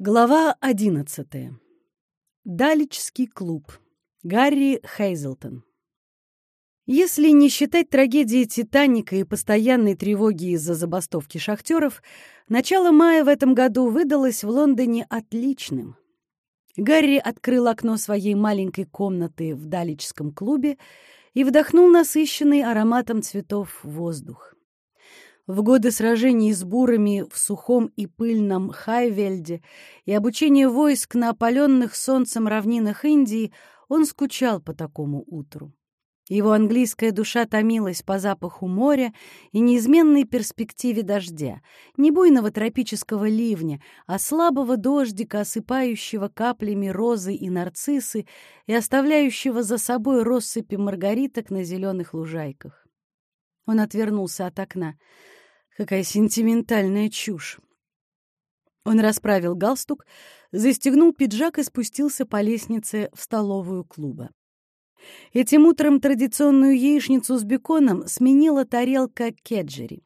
Глава одиннадцатая. Далечский клуб. Гарри Хейзелтон. Если не считать трагедии «Титаника» и постоянной тревоги из-за забастовки шахтеров, начало мая в этом году выдалось в Лондоне отличным. Гарри открыл окно своей маленькой комнаты в Далечском клубе и вдохнул насыщенный ароматом цветов воздух. В годы сражений с бурами в сухом и пыльном Хайвельде и обучения войск на опаленных солнцем равнинах Индии он скучал по такому утру. Его английская душа томилась по запаху моря и неизменной перспективе дождя, не буйного тропического ливня, а слабого дождика, осыпающего каплями розы и нарциссы и оставляющего за собой россыпи маргариток на зеленых лужайках. Он отвернулся от окна. Какая сентиментальная чушь. Он расправил галстук, застегнул пиджак и спустился по лестнице в столовую клуба. Этим утром традиционную яичницу с беконом сменила тарелка кеджери.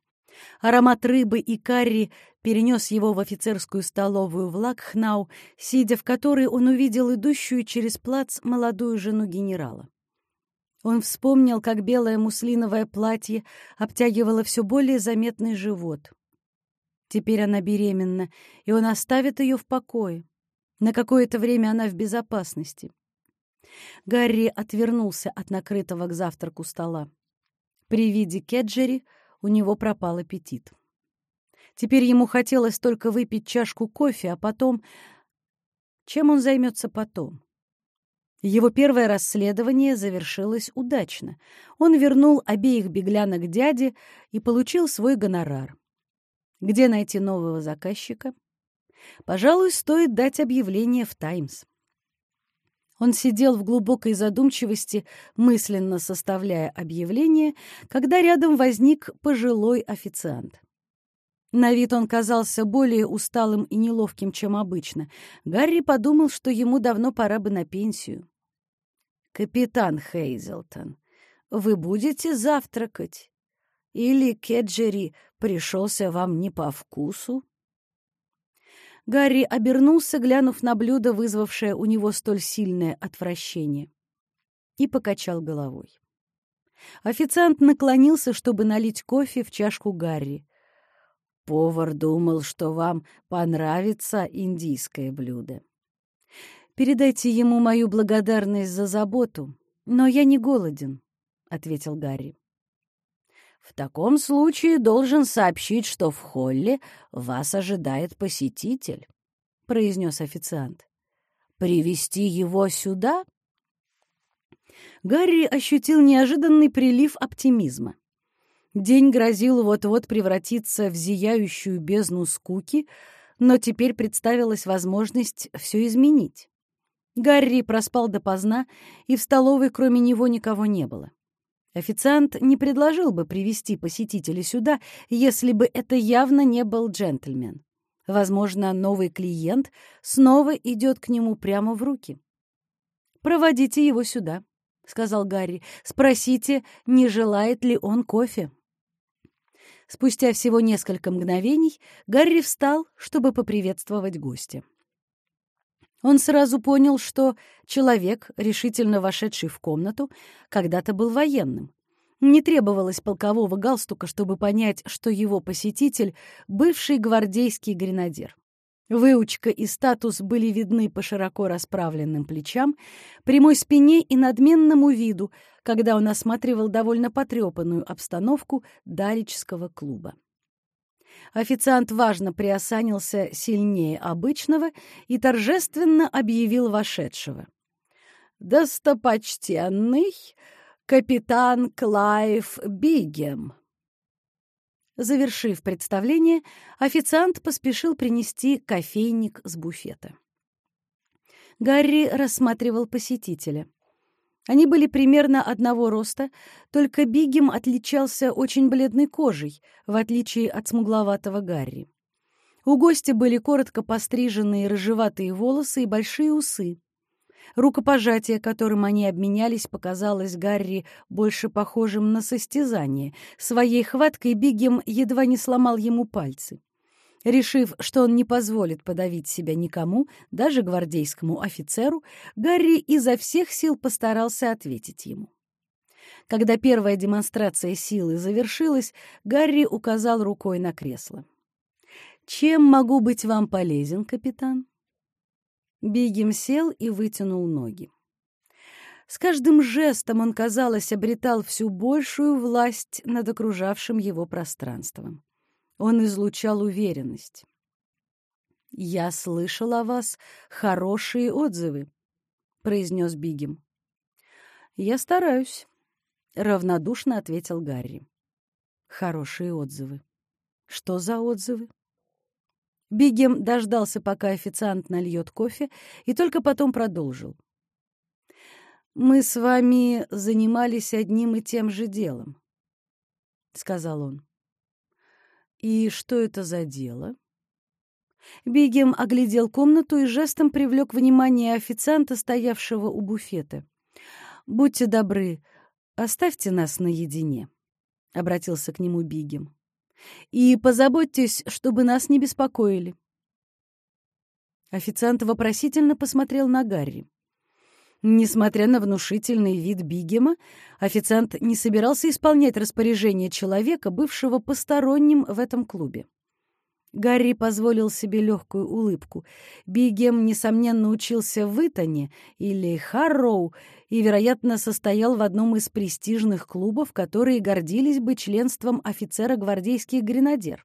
Аромат рыбы и карри перенес его в офицерскую столовую в Лакхнау, сидя в которой он увидел идущую через плац молодую жену генерала. Он вспомнил, как белое муслиновое платье обтягивало все более заметный живот. Теперь она беременна, и он оставит ее в покое. На какое-то время она в безопасности. Гарри отвернулся от накрытого к завтраку стола. При виде Кеджери у него пропал аппетит. Теперь ему хотелось только выпить чашку кофе, а потом... Чем он займется потом? Его первое расследование завершилось удачно. Он вернул обеих беглянок дяде и получил свой гонорар. Где найти нового заказчика? Пожалуй, стоит дать объявление в «Таймс». Он сидел в глубокой задумчивости, мысленно составляя объявление, когда рядом возник пожилой официант. На вид он казался более усталым и неловким, чем обычно. Гарри подумал, что ему давно пора бы на пенсию. «Капитан Хейзелтон, вы будете завтракать? Или Кеджери пришелся вам не по вкусу?» Гарри обернулся, глянув на блюдо, вызвавшее у него столь сильное отвращение, и покачал головой. Официант наклонился, чтобы налить кофе в чашку Гарри. Повар думал, что вам понравится индийское блюдо. Передайте ему мою благодарность за заботу, но я не голоден, — ответил Гарри. В таком случае должен сообщить, что в холле вас ожидает посетитель, — произнес официант. Привести его сюда? Гарри ощутил неожиданный прилив оптимизма. День грозил вот-вот превратиться в зияющую бездну скуки, но теперь представилась возможность все изменить. Гарри проспал допоздна, и в столовой кроме него никого не было. Официант не предложил бы привести посетителя сюда, если бы это явно не был джентльмен. Возможно, новый клиент снова идет к нему прямо в руки. «Проводите его сюда», — сказал Гарри. «Спросите, не желает ли он кофе». Спустя всего несколько мгновений Гарри встал, чтобы поприветствовать гостя. Он сразу понял, что человек, решительно вошедший в комнату, когда-то был военным. Не требовалось полкового галстука, чтобы понять, что его посетитель — бывший гвардейский гренадер. Выучка и статус были видны по широко расправленным плечам, прямой спине и надменному виду, когда он осматривал довольно потрепанную обстановку Дарического клуба. Официант важно приосанился сильнее обычного и торжественно объявил вошедшего. «Достопочтенный капитан Клайв Бигем». Завершив представление, официант поспешил принести кофейник с буфета. Гарри рассматривал посетителя. Они были примерно одного роста, только Бигем отличался очень бледной кожей, в отличие от смугловатого Гарри. У гостя были коротко постриженные рыжеватые волосы и большие усы. Рукопожатие, которым они обменялись, показалось Гарри больше похожим на состязание. Своей хваткой Бигем едва не сломал ему пальцы. Решив, что он не позволит подавить себя никому, даже гвардейскому офицеру, Гарри изо всех сил постарался ответить ему. Когда первая демонстрация силы завершилась, Гарри указал рукой на кресло. «Чем могу быть вам полезен, капитан?» Бигем сел и вытянул ноги. С каждым жестом он, казалось, обретал всю большую власть над окружавшим его пространством. Он излучал уверенность. «Я слышал о вас хорошие отзывы», — произнес Бигем. «Я стараюсь», — равнодушно ответил Гарри. «Хорошие отзывы. Что за отзывы?» Бигем дождался, пока официант нальет кофе, и только потом продолжил. «Мы с вами занимались одним и тем же делом», — сказал он. «И что это за дело?» Бигем оглядел комнату и жестом привлек внимание официанта, стоявшего у буфета. «Будьте добры, оставьте нас наедине», — обратился к нему Бигем. «И позаботьтесь, чтобы нас не беспокоили». Официант вопросительно посмотрел на Гарри. Несмотря на внушительный вид Бигема, официант не собирался исполнять распоряжение человека, бывшего посторонним в этом клубе. Гарри позволил себе легкую улыбку. Бигем, несомненно, учился в Итоне или Харроу и, вероятно, состоял в одном из престижных клубов, которые гордились бы членством офицера гвардейских гренадер.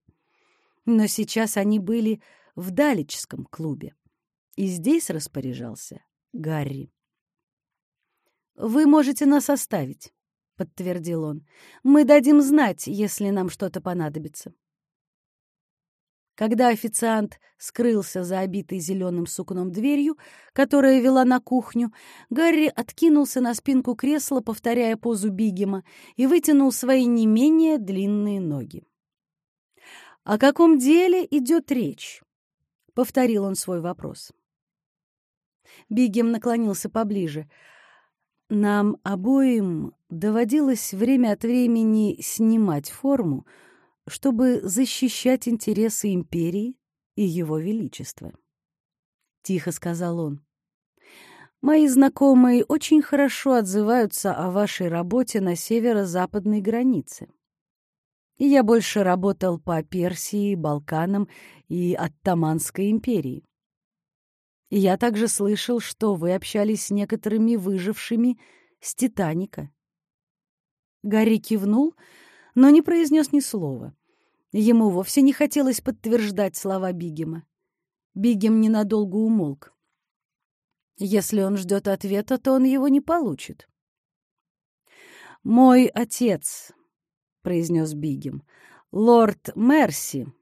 Но сейчас они были в Далечском клубе. И здесь распоряжался Гарри. «Вы можете нас оставить», — подтвердил он. «Мы дадим знать, если нам что-то понадобится». Когда официант скрылся за обитой зеленым сукном дверью, которая вела на кухню, Гарри откинулся на спинку кресла, повторяя позу Бигема, и вытянул свои не менее длинные ноги. «О каком деле идет речь?» — повторил он свой вопрос. Бигем наклонился поближе — нам обоим доводилось время от времени снимать форму, чтобы защищать интересы империи и его величества. Тихо сказал он. Мои знакомые очень хорошо отзываются о вашей работе на северо-западной границе. я больше работал по Персии, Балканам и Оттаманской империи. Я также слышал, что вы общались с некоторыми выжившими с «Титаника». Гарри кивнул, но не произнес ни слова. Ему вовсе не хотелось подтверждать слова Бигема. Бигем ненадолго умолк. Если он ждет ответа, то он его не получит. «Мой отец», — произнес Бигем, — «лорд Мерси,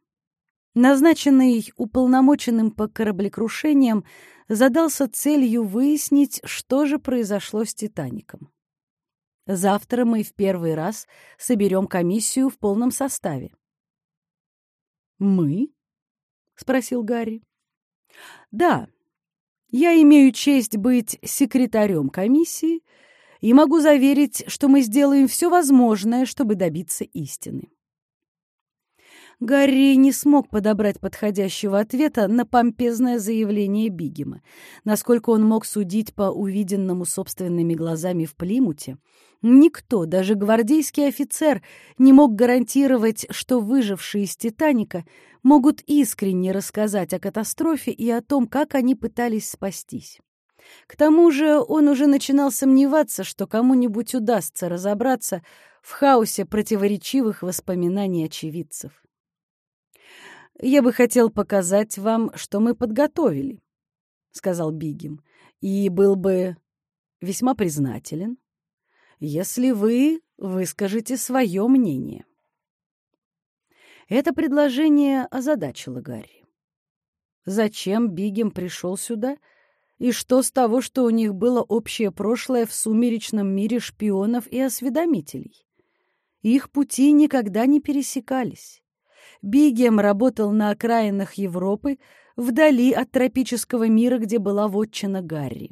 назначенный уполномоченным по кораблекрушениям, задался целью выяснить, что же произошло с «Титаником». Завтра мы в первый раз соберем комиссию в полном составе. «Мы?» — спросил Гарри. «Да, я имею честь быть секретарем комиссии и могу заверить, что мы сделаем все возможное, чтобы добиться истины». Гарри не смог подобрать подходящего ответа на помпезное заявление Бигема. Насколько он мог судить по увиденному собственными глазами в Плимуте, никто, даже гвардейский офицер, не мог гарантировать, что выжившие из «Титаника» могут искренне рассказать о катастрофе и о том, как они пытались спастись. К тому же он уже начинал сомневаться, что кому-нибудь удастся разобраться в хаосе противоречивых воспоминаний очевидцев. «Я бы хотел показать вам, что мы подготовили», — сказал Бигем, «и был бы весьма признателен, если вы выскажете свое мнение». Это предложение озадачило Гарри. Зачем Бигем пришел сюда, и что с того, что у них было общее прошлое в сумеречном мире шпионов и осведомителей? Их пути никогда не пересекались. Бигем работал на окраинах Европы, вдали от тропического мира, где была вотчина Гарри.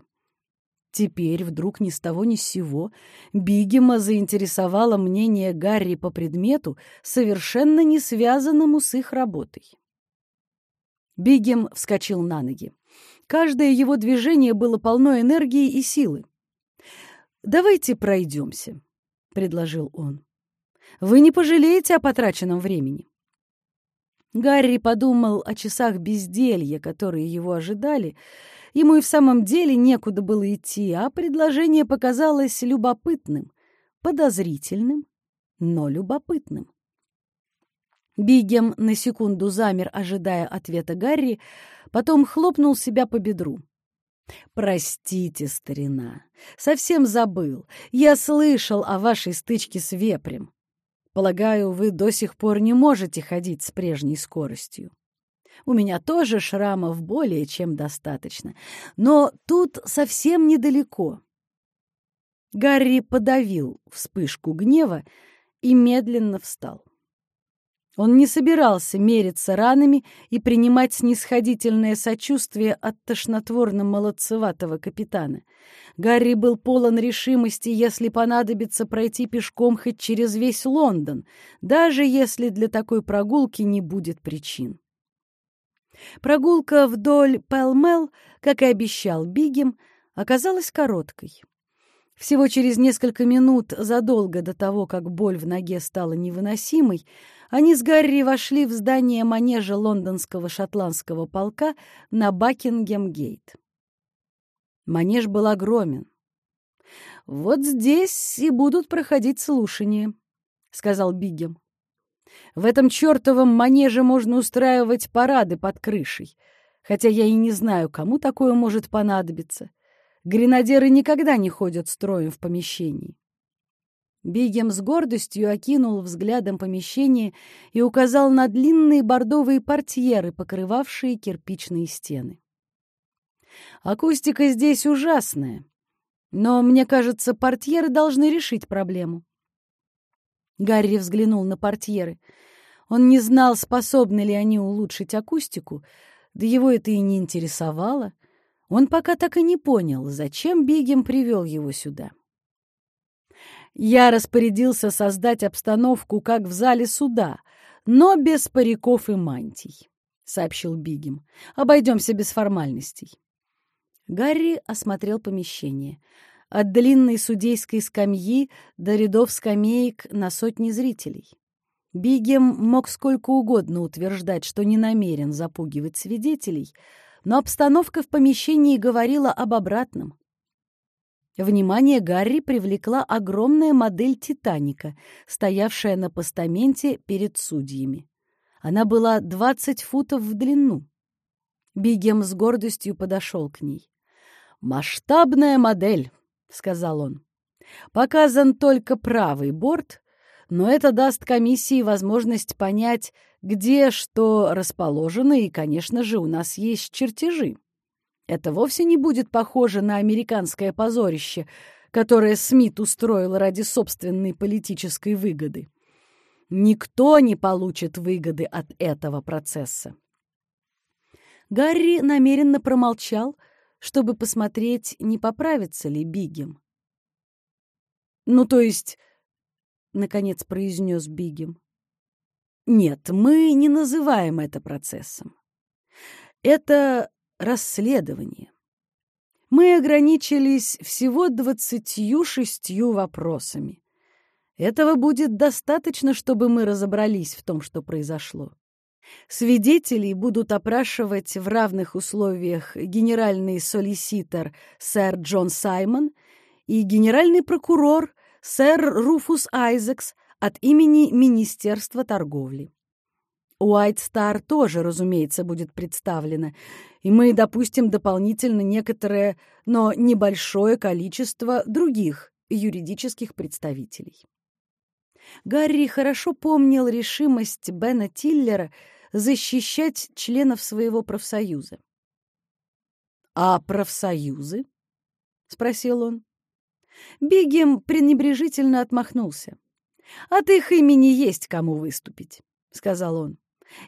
Теперь вдруг ни с того ни с сего Бигема заинтересовало мнение Гарри по предмету, совершенно не связанному с их работой. Бигем вскочил на ноги. Каждое его движение было полно энергии и силы. «Давайте пройдемся», — предложил он. «Вы не пожалеете о потраченном времени». Гарри подумал о часах безделья, которые его ожидали. Ему и в самом деле некуда было идти, а предложение показалось любопытным, подозрительным, но любопытным. Бигем на секунду замер, ожидая ответа Гарри, потом хлопнул себя по бедру. «Простите, старина, совсем забыл. Я слышал о вашей стычке с вепрем. Полагаю, вы до сих пор не можете ходить с прежней скоростью. У меня тоже шрамов более чем достаточно, но тут совсем недалеко». Гарри подавил вспышку гнева и медленно встал. Он не собирался мериться ранами и принимать снисходительное сочувствие от тошнотворно-молодцеватого капитана. Гарри был полон решимости, если понадобится пройти пешком хоть через весь Лондон, даже если для такой прогулки не будет причин. Прогулка вдоль Пэлмел, как и обещал Бигем, оказалась короткой. Всего через несколько минут задолго до того, как боль в ноге стала невыносимой, они с Гарри вошли в здание манежа лондонского шотландского полка на Бакингем-гейт. Манеж был огромен. «Вот здесь и будут проходить слушания», — сказал Бигем. «В этом чертовом манеже можно устраивать парады под крышей, хотя я и не знаю, кому такое может понадобиться. Гренадеры никогда не ходят строем в помещении. Бигем с гордостью окинул взглядом помещение и указал на длинные бордовые портьеры, покрывавшие кирпичные стены. «Акустика здесь ужасная, но, мне кажется, портьеры должны решить проблему». Гарри взглянул на портьеры. Он не знал, способны ли они улучшить акустику, да его это и не интересовало. Он пока так и не понял, зачем Бигем привел его сюда. Я распорядился создать обстановку, как в зале суда, но без париков и мантий, — сообщил Бигем. Обойдемся без формальностей. Гарри осмотрел помещение. От длинной судейской скамьи до рядов скамеек на сотни зрителей. Бигем мог сколько угодно утверждать, что не намерен запугивать свидетелей, но обстановка в помещении говорила об обратном. Внимание Гарри привлекла огромная модель «Титаника», стоявшая на постаменте перед судьями. Она была 20 футов в длину. Бигем с гордостью подошел к ней. «Масштабная модель», — сказал он. «Показан только правый борт, но это даст комиссии возможность понять, где что расположено, и, конечно же, у нас есть чертежи. Это вовсе не будет похоже на американское позорище, которое Смит устроил ради собственной политической выгоды. Никто не получит выгоды от этого процесса. Гарри намеренно промолчал, чтобы посмотреть, не поправится ли Бигем. «Ну, то есть...» — наконец произнес Бигем. «Нет, мы не называем это процессом. Это расследование. Мы ограничились всего двадцатью шестью вопросами. Этого будет достаточно, чтобы мы разобрались в том, что произошло. Свидетелей будут опрашивать в равных условиях генеральный солиситор сэр Джон Саймон и генеральный прокурор сэр Руфус Айзекс от имени Министерства торговли. Уайт Стар тоже, разумеется, будет представлена, и мы допустим дополнительно некоторое, но небольшое количество других юридических представителей. Гарри хорошо помнил решимость Бена Тиллера защищать членов своего профсоюза. «А профсоюзы?» — спросил он. Бигем пренебрежительно отмахнулся. «От их имени есть кому выступить», — сказал он.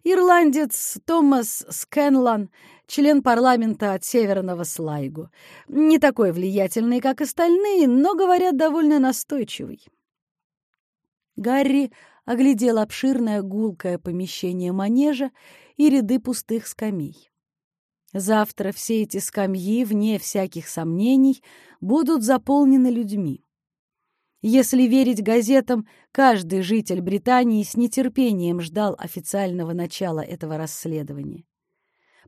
Ирландец Томас Скэнлан, член парламента от Северного Слайгу. Не такой влиятельный, как остальные, но, говорят, довольно настойчивый. Гарри оглядел обширное гулкое помещение манежа и ряды пустых скамей. Завтра все эти скамьи, вне всяких сомнений, будут заполнены людьми. Если верить газетам, каждый житель Британии с нетерпением ждал официального начала этого расследования.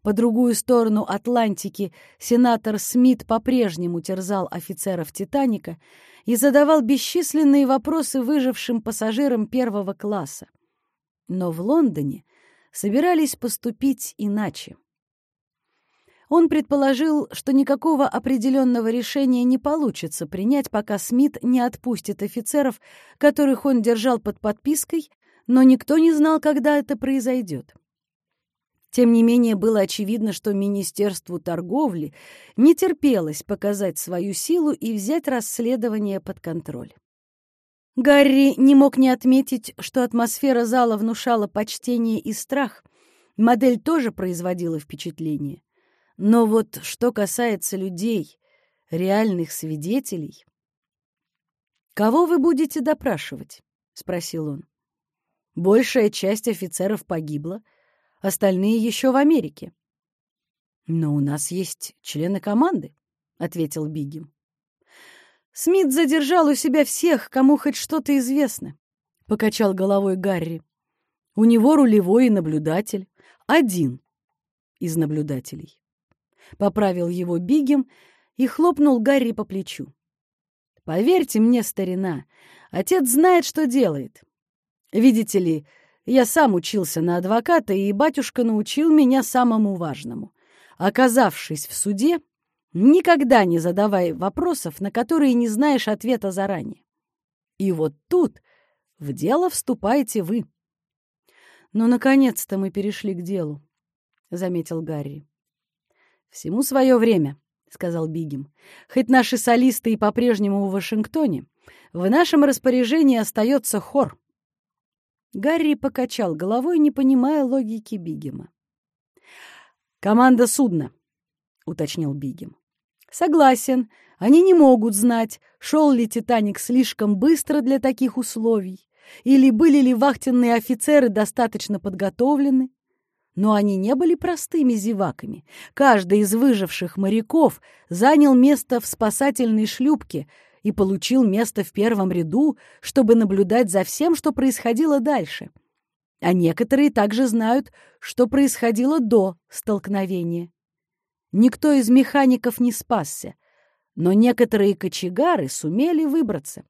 По другую сторону Атлантики сенатор Смит по-прежнему терзал офицеров «Титаника» и задавал бесчисленные вопросы выжившим пассажирам первого класса. Но в Лондоне собирались поступить иначе. Он предположил, что никакого определенного решения не получится принять, пока Смит не отпустит офицеров, которых он держал под подпиской, но никто не знал, когда это произойдет. Тем не менее, было очевидно, что Министерству торговли не терпелось показать свою силу и взять расследование под контроль. Гарри не мог не отметить, что атмосфера зала внушала почтение и страх. Модель тоже производила впечатление. Но вот что касается людей, реальных свидетелей... «Кого вы будете допрашивать?» — спросил он. «Большая часть офицеров погибла, остальные еще в Америке». «Но у нас есть члены команды», — ответил Бигем. «Смит задержал у себя всех, кому хоть что-то известно», — покачал головой Гарри. «У него рулевой и наблюдатель. Один из наблюдателей». — поправил его Бигем и хлопнул Гарри по плечу. «Поверьте мне, старина, отец знает, что делает. Видите ли, я сам учился на адвоката, и батюшка научил меня самому важному. Оказавшись в суде, никогда не задавай вопросов, на которые не знаешь ответа заранее. И вот тут в дело вступаете вы». «Ну, наконец-то мы перешли к делу», — заметил Гарри. «Всему свое время», — сказал Бигем. «Хоть наши солисты и по-прежнему в Вашингтоне, в нашем распоряжении остается хор». Гарри покачал головой, не понимая логики Бигема. «Команда судна», — уточнил Бигем. «Согласен, они не могут знать, шел ли «Титаник» слишком быстро для таких условий, или были ли вахтенные офицеры достаточно подготовлены. Но они не были простыми зеваками. Каждый из выживших моряков занял место в спасательной шлюпке и получил место в первом ряду, чтобы наблюдать за всем, что происходило дальше. А некоторые также знают, что происходило до столкновения. Никто из механиков не спасся, но некоторые кочегары сумели выбраться.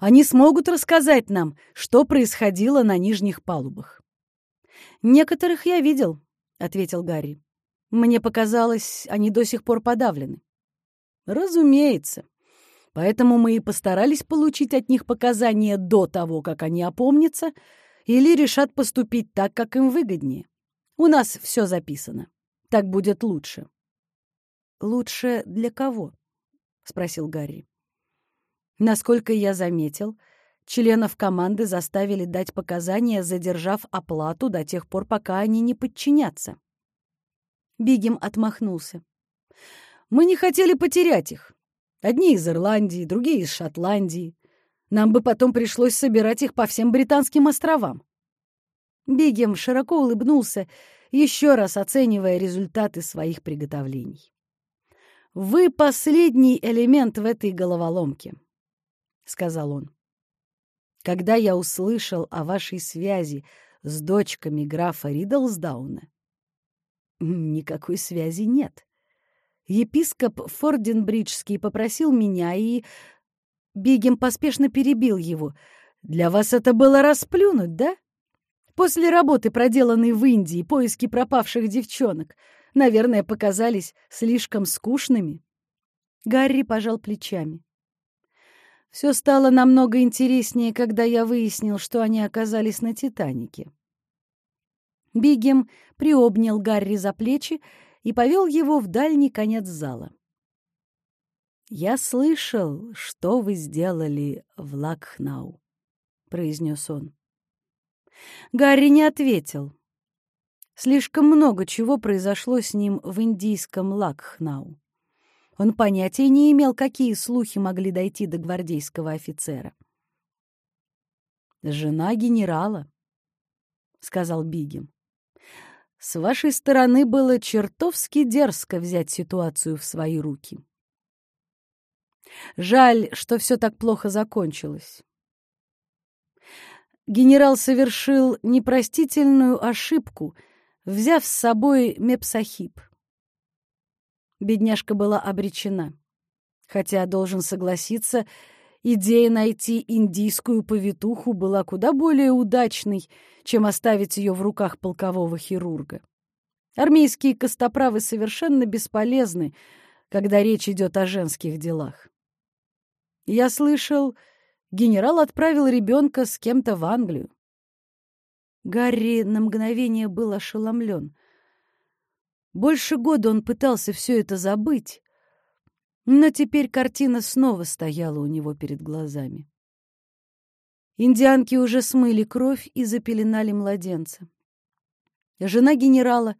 Они смогут рассказать нам, что происходило на нижних палубах. «Некоторых я видел», — ответил Гарри. «Мне показалось, они до сих пор подавлены». «Разумеется. Поэтому мы и постарались получить от них показания до того, как они опомнятся или решат поступить так, как им выгоднее. У нас все записано. Так будет лучше». «Лучше для кого?» — спросил Гарри. «Насколько я заметил, — Членов команды заставили дать показания, задержав оплату до тех пор, пока они не подчинятся. Бигем отмахнулся. «Мы не хотели потерять их. Одни из Ирландии, другие из Шотландии. Нам бы потом пришлось собирать их по всем британским островам». Бигем широко улыбнулся, еще раз оценивая результаты своих приготовлений. «Вы последний элемент в этой головоломке», — сказал он. Когда я услышал о вашей связи с дочками графа Ридлсдауна, никакой связи нет. Епископ Форденбриджский попросил меня, и... Бигем поспешно перебил его. «Для вас это было расплюнуть, да? После работы, проделанной в Индии, поиски пропавших девчонок, наверное, показались слишком скучными». Гарри пожал плечами. Все стало намного интереснее, когда я выяснил, что они оказались на «Титанике». Бигем приобнял Гарри за плечи и повел его в дальний конец зала. «Я слышал, что вы сделали в Лакхнау», — произнес он. Гарри не ответил. Слишком много чего произошло с ним в индийском Лакхнау. Он понятия не имел, какие слухи могли дойти до гвардейского офицера. Жена генерала, — сказал Бигем. С вашей стороны было чертовски дерзко взять ситуацию в свои руки. Жаль, что все так плохо закончилось. Генерал совершил непростительную ошибку, взяв с собой Мепсахип. Бедняжка была обречена. Хотя, должен согласиться, идея найти индийскую повитуху была куда более удачной, чем оставить ее в руках полкового хирурга. Армейские костоправы совершенно бесполезны, когда речь идет о женских делах. Я слышал, генерал отправил ребенка с кем-то в Англию. Гарри на мгновение был ошеломлен. Больше года он пытался все это забыть, но теперь картина снова стояла у него перед глазами. Индианки уже смыли кровь и запеленали младенца. Жена генерала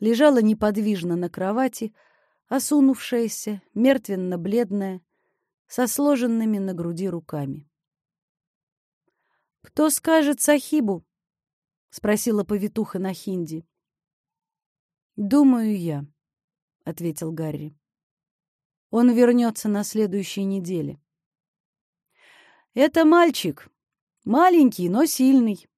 лежала неподвижно на кровати, осунувшаяся, мертвенно-бледная, со сложенными на груди руками. «Кто скажет Сахибу?» — спросила повитуха на хинди. «Думаю, я», — ответил Гарри. «Он вернется на следующей неделе». «Это мальчик. Маленький, но сильный».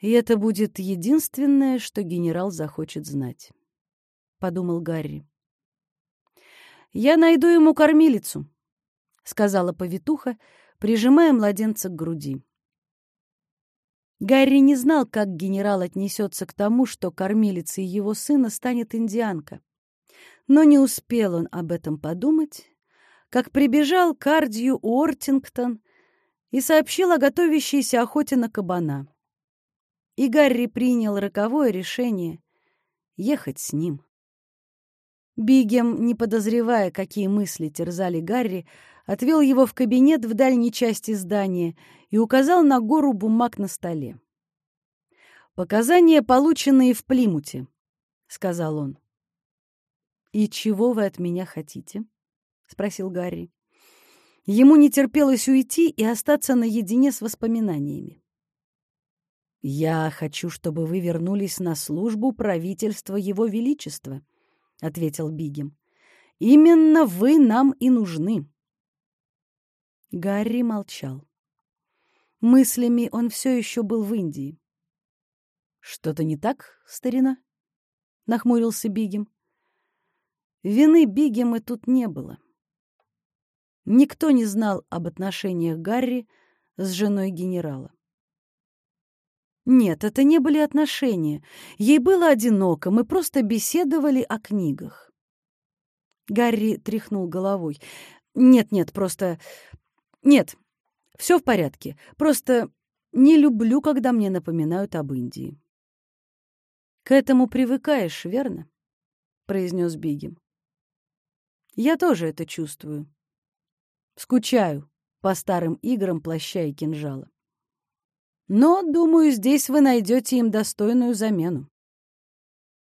«И это будет единственное, что генерал захочет знать», — подумал Гарри. «Я найду ему кормилицу», — сказала повитуха, прижимая младенца к груди. Гарри не знал, как генерал отнесется к тому, что кормилицей его сына станет индианка. Но не успел он об этом подумать, как прибежал Кардию Уортингтон и сообщил о готовящейся охоте на кабана. И Гарри принял роковое решение ехать с ним. Бигем, не подозревая, какие мысли терзали Гарри, отвел его в кабинет в дальней части здания и указал на гору бумаг на столе. «Показания, полученные в Плимуте», — сказал он. «И чего вы от меня хотите?» — спросил Гарри. Ему не терпелось уйти и остаться наедине с воспоминаниями. «Я хочу, чтобы вы вернулись на службу правительства Его Величества», — ответил Бигем. «Именно вы нам и нужны». Гарри молчал. Мыслями он все еще был в Индии. «Что-то не так, старина?» — нахмурился Бигем. Вины Бигема тут не было. Никто не знал об отношениях Гарри с женой генерала. Нет, это не были отношения. Ей было одиноко, мы просто беседовали о книгах. Гарри тряхнул головой. Нет-нет, просто... Нет, все в порядке. Просто не люблю, когда мне напоминают об Индии. К этому привыкаешь, верно? произнес Бигем. Я тоже это чувствую. Скучаю по старым играм плаща и кинжала. Но, думаю, здесь вы найдете им достойную замену.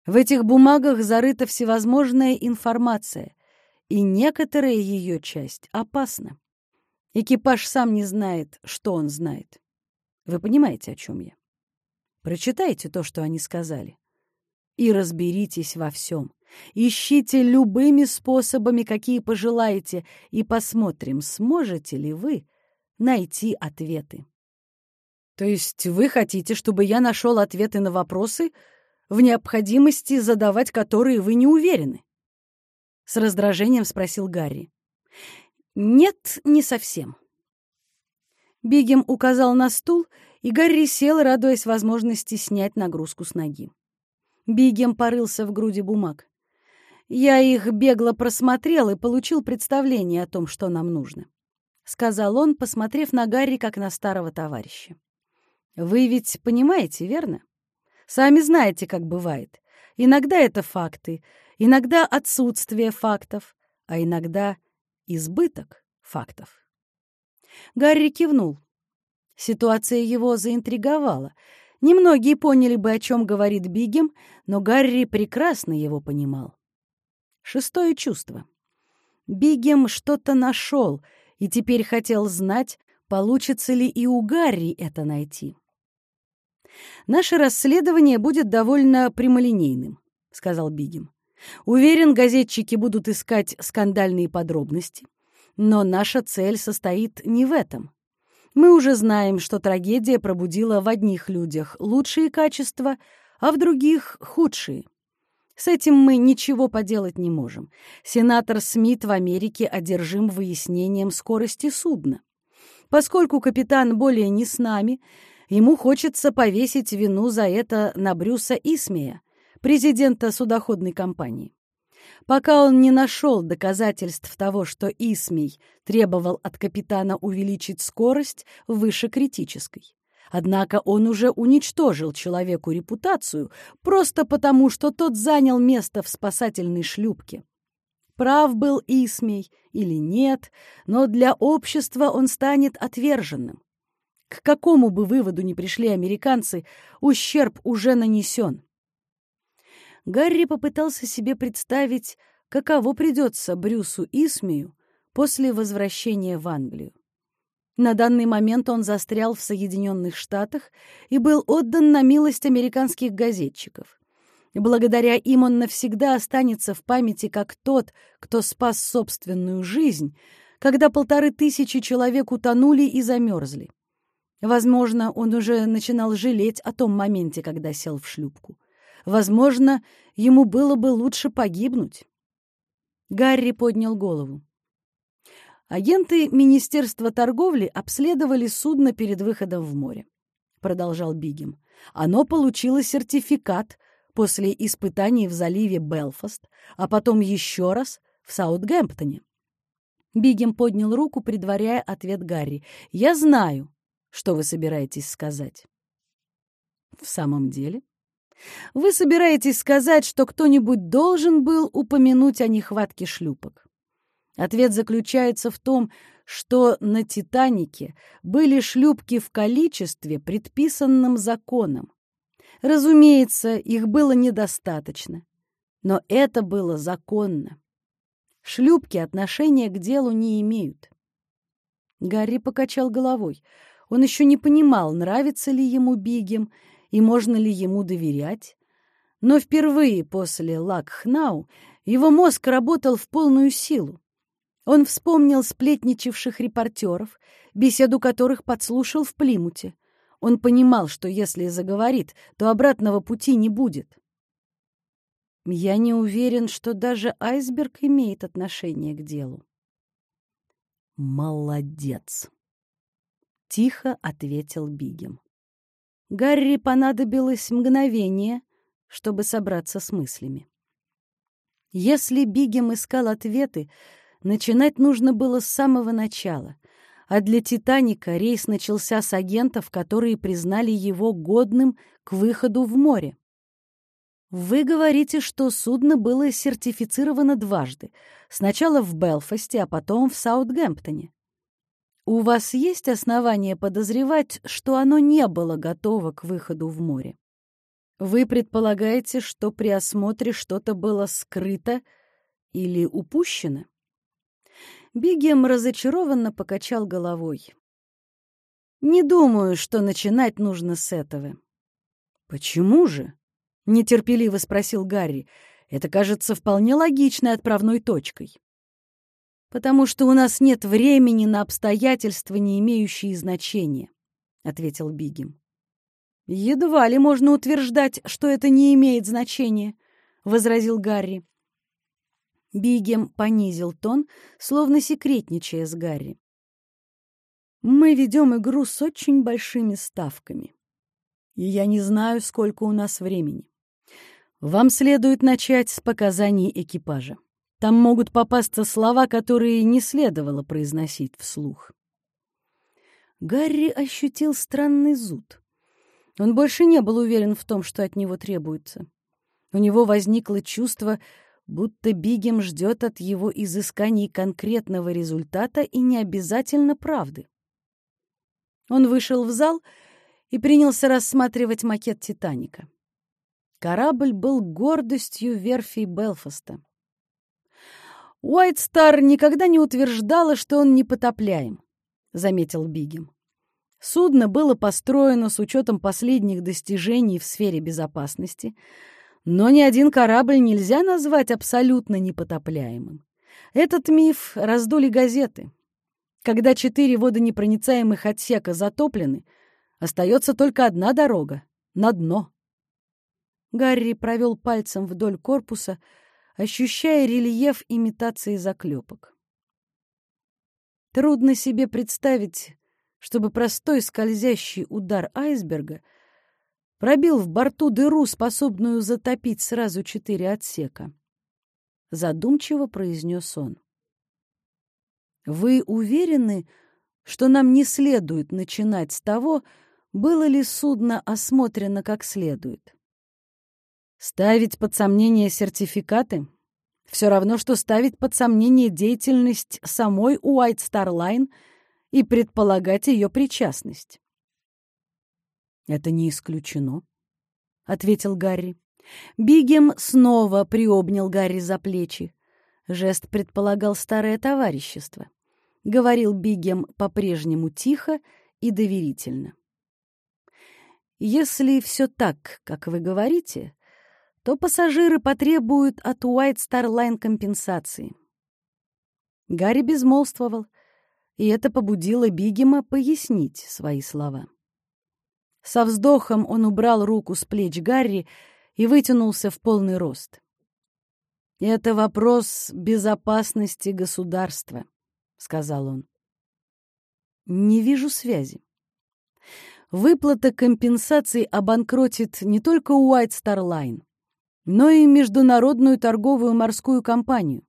В этих бумагах зарыта всевозможная информация, и некоторая ее часть опасна. Экипаж сам не знает, что он знает. Вы понимаете, о чем я? Прочитайте то, что они сказали, и разберитесь во всем. Ищите любыми способами, какие пожелаете, и посмотрим, сможете ли вы найти ответы. То есть вы хотите, чтобы я нашел ответы на вопросы, в необходимости задавать которые вы не уверены? С раздражением спросил Гарри. Нет, не совсем. Бигем указал на стул, и Гарри сел, радуясь возможности снять нагрузку с ноги. Бигем порылся в груди бумаг. «Я их бегло просмотрел и получил представление о том, что нам нужно», — сказал он, посмотрев на Гарри как на старого товарища. Вы ведь понимаете, верно? Сами знаете, как бывает. Иногда это факты, иногда отсутствие фактов, а иногда избыток фактов. Гарри кивнул. Ситуация его заинтриговала. Немногие поняли бы, о чем говорит Бигем, но Гарри прекрасно его понимал. Шестое чувство. Бигем что-то нашел и теперь хотел знать, получится ли и у Гарри это найти. «Наше расследование будет довольно прямолинейным», — сказал Бигем. «Уверен, газетчики будут искать скандальные подробности, но наша цель состоит не в этом. Мы уже знаем, что трагедия пробудила в одних людях лучшие качества, а в других — худшие. С этим мы ничего поделать не можем. Сенатор Смит в Америке одержим выяснением скорости судна. Поскольку капитан более не с нами, ему хочется повесить вину за это на Брюса Исмея, президента судоходной компании. Пока он не нашел доказательств того, что Исмей требовал от капитана увеличить скорость выше критической. Однако он уже уничтожил человеку репутацию просто потому, что тот занял место в спасательной шлюпке. Прав был Исмей или нет, но для общества он станет отверженным. К какому бы выводу ни пришли американцы, ущерб уже нанесен. Гарри попытался себе представить, каково придется Брюсу Исмею после возвращения в Англию. На данный момент он застрял в Соединенных Штатах и был отдан на милость американских газетчиков. Благодаря им он навсегда останется в памяти как тот, кто спас собственную жизнь, когда полторы тысячи человек утонули и замерзли. Возможно, он уже начинал жалеть о том моменте, когда сел в шлюпку. Возможно, ему было бы лучше погибнуть. Гарри поднял голову. Агенты Министерства торговли обследовали судно перед выходом в море, продолжал Бигем. Оно получило сертификат после испытаний в заливе Белфаст, а потом еще раз в Саутгемптоне. Бигем поднял руку, предваряя ответ Гарри. «Я знаю, что вы собираетесь сказать». «В самом деле?» Вы собираетесь сказать, что кто-нибудь должен был упомянуть о нехватке шлюпок. Ответ заключается в том, что на «Титанике» были шлюпки в количестве, предписанном законом. Разумеется, их было недостаточно, но это было законно. Шлюпки отношения к делу не имеют. Гарри покачал головой. Он еще не понимал, нравится ли ему Бигем, и можно ли ему доверять. Но впервые после Лакхнау его мозг работал в полную силу. Он вспомнил сплетничавших репортеров, беседу которых подслушал в Плимуте. Он понимал, что если заговорит, то обратного пути не будет. Я не уверен, что даже айсберг имеет отношение к делу. «Молодец!» — тихо ответил Бигем. Гарри понадобилось мгновение, чтобы собраться с мыслями. Если Бигем искал ответы, начинать нужно было с самого начала, а для «Титаника» рейс начался с агентов, которые признали его годным к выходу в море. Вы говорите, что судно было сертифицировано дважды, сначала в Белфасте, а потом в Саутгемптоне. У вас есть основания подозревать, что оно не было готово к выходу в море? Вы предполагаете, что при осмотре что-то было скрыто или упущено? Бигем разочарованно покачал головой. Не думаю, что начинать нужно с этого. Почему же? нетерпеливо спросил Гарри. Это кажется вполне логичной отправной точкой потому что у нас нет времени на обстоятельства, не имеющие значения», — ответил Бигем. «Едва ли можно утверждать, что это не имеет значения», — возразил Гарри. Бигем понизил тон, словно секретничая с Гарри. «Мы ведем игру с очень большими ставками, и я не знаю, сколько у нас времени. Вам следует начать с показаний экипажа. Там могут попасться слова, которые не следовало произносить вслух. Гарри ощутил странный зуд. Он больше не был уверен в том, что от него требуется. У него возникло чувство, будто Бигем ждет от его изысканий конкретного результата и не обязательно правды. Он вышел в зал и принялся рассматривать макет «Титаника». Корабль был гордостью верфи Белфаста. Уайт Стар никогда не утверждала, что он непотопляем. — заметил Бигем. Судно было построено с учетом последних достижений в сфере безопасности, но ни один корабль нельзя назвать абсолютно непотопляемым. Этот миф раздули газеты. Когда четыре водонепроницаемых отсека затоплены, остается только одна дорога — на дно. Гарри провел пальцем вдоль корпуса, ощущая рельеф имитации заклепок. Трудно себе представить, чтобы простой скользящий удар айсберга пробил в борту дыру, способную затопить сразу четыре отсека. Задумчиво произнес он. «Вы уверены, что нам не следует начинать с того, было ли судно осмотрено как следует? Ставить под сомнение сертификаты все равно, что ставить под сомнение деятельность самой Star Line и предполагать ее причастность. «Это не исключено», — ответил Гарри. Бигем снова приобнял Гарри за плечи. Жест предполагал старое товарищество. Говорил Бигем по-прежнему тихо и доверительно. «Если все так, как вы говорите, то пассажиры потребуют от White Star Line компенсации. Гарри безмолвствовал, и это побудило Бигема пояснить свои слова. Со вздохом он убрал руку с плеч Гарри и вытянулся в полный рост. «Это вопрос безопасности государства», — сказал он. «Не вижу связи. Выплата компенсаций обанкротит не только White Star Line, но и международную торговую морскую компанию.